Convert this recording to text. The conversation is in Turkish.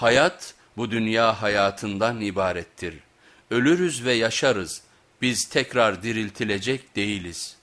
Hayat bu dünya hayatından ibarettir. Ölürüz ve yaşarız. Biz tekrar diriltilecek değiliz.''